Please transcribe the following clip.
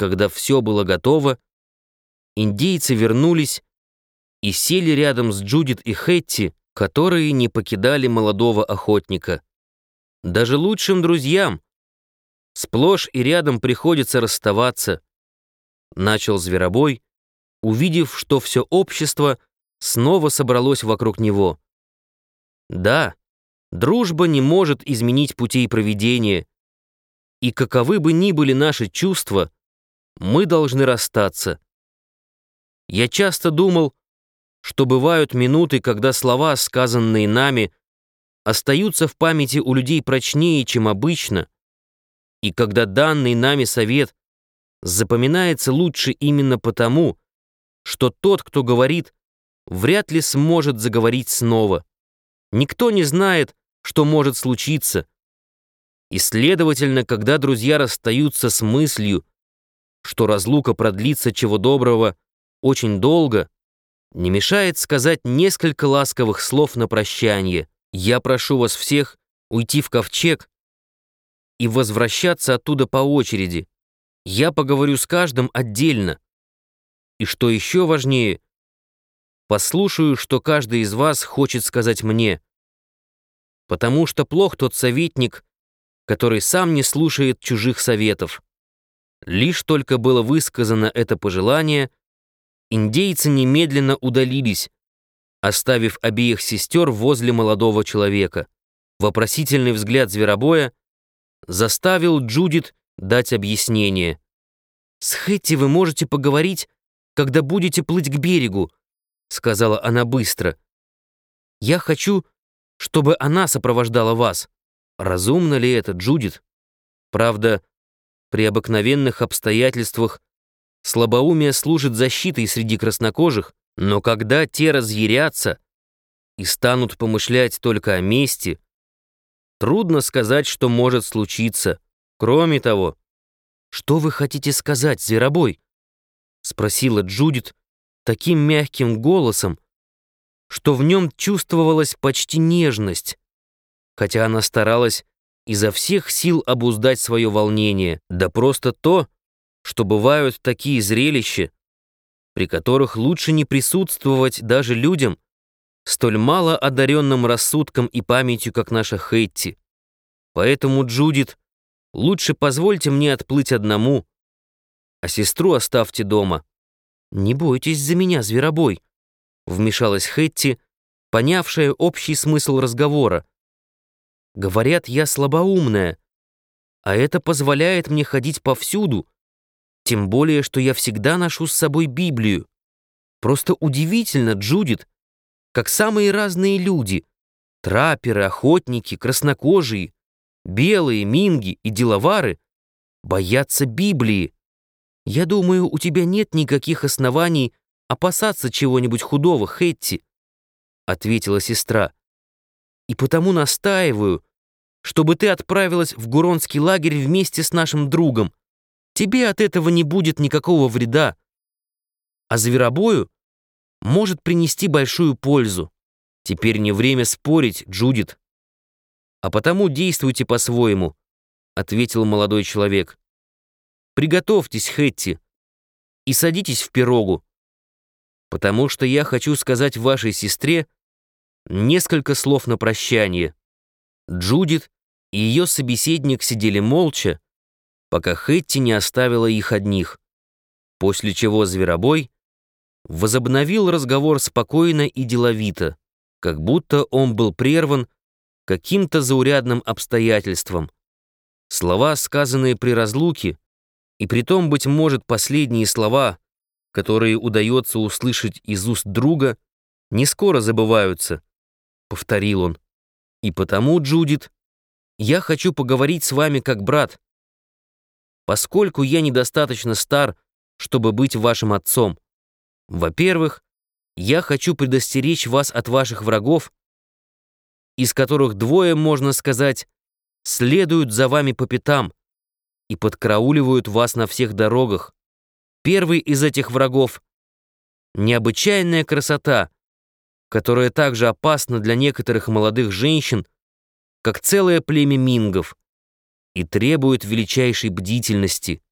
Когда все было готово, индейцы вернулись и сели рядом с Джудит и Хетти, которые не покидали молодого охотника. Даже лучшим друзьям сплошь и рядом приходится расставаться. Начал зверобой, увидев, что все общество снова собралось вокруг него. Да, дружба не может изменить путей проведения, и каковы бы ни были наши чувства, мы должны расстаться. Я часто думал, что бывают минуты, когда слова, сказанные нами, остаются в памяти у людей прочнее, чем обычно, и когда данный нами совет запоминается лучше именно потому, что тот, кто говорит, вряд ли сможет заговорить снова. Никто не знает, что может случиться. И, следовательно, когда друзья расстаются с мыслью, что разлука продлится чего доброго очень долго, не мешает сказать несколько ласковых слов на прощание. Я прошу вас всех уйти в ковчег и возвращаться оттуда по очереди. Я поговорю с каждым отдельно. И что еще важнее, послушаю, что каждый из вас хочет сказать мне. Потому что плох тот советник, который сам не слушает чужих советов. Лишь только было высказано это пожелание, индейцы немедленно удалились, оставив обеих сестер возле молодого человека. Вопросительный взгляд зверобоя заставил Джудит дать объяснение. «С Хэтти вы можете поговорить, когда будете плыть к берегу», сказала она быстро. «Я хочу, чтобы она сопровождала вас. Разумно ли это, Джудит? Правда, при обыкновенных обстоятельствах слабоумие служит защитой среди краснокожих, но когда те разъярятся и станут помышлять только о мести, трудно сказать, что может случиться. Кроме того, «Что вы хотите сказать, зверобой?» — спросила Джудит таким мягким голосом, что в нем чувствовалась почти нежность, хотя она старалась изо всех сил обуздать свое волнение, да просто то, что бывают такие зрелища, при которых лучше не присутствовать даже людям, столь мало одаренным рассудком и памятью, как наша Хэтти. Поэтому, Джудит, лучше позвольте мне отплыть одному, а сестру оставьте дома. Не бойтесь за меня, зверобой, вмешалась Хэтти, понявшая общий смысл разговора. Говорят, я слабоумная, а это позволяет мне ходить повсюду, тем более, что я всегда ношу с собой Библию. Просто удивительно, Джудит, как самые разные люди — траперы, охотники, краснокожие, белые, минги и деловары — боятся Библии. Я думаю, у тебя нет никаких оснований опасаться чего-нибудь худого, Хэтти, — ответила сестра и потому настаиваю, чтобы ты отправилась в Гуронский лагерь вместе с нашим другом. Тебе от этого не будет никакого вреда, а зверобою может принести большую пользу. Теперь не время спорить, Джудит. А потому действуйте по-своему, ответил молодой человек. Приготовьтесь, Хэтти, и садитесь в пирогу, потому что я хочу сказать вашей сестре, Несколько слов на прощание. Джудит и ее собеседник сидели молча, пока Хэтти не оставила их одних, после чего Зверобой возобновил разговор спокойно и деловито, как будто он был прерван каким-то заурядным обстоятельством. Слова, сказанные при разлуке, и притом, быть может, последние слова, которые удается услышать из уст друга, не скоро забываются — повторил он. И потому, Джудит, я хочу поговорить с вами как брат, поскольку я недостаточно стар, чтобы быть вашим отцом. Во-первых, я хочу предостеречь вас от ваших врагов, из которых двое, можно сказать, следуют за вами по пятам и подкрауливают вас на всех дорогах. Первый из этих врагов — необычайная красота — которая также опасна для некоторых молодых женщин, как целое племя мингов, и требует величайшей бдительности.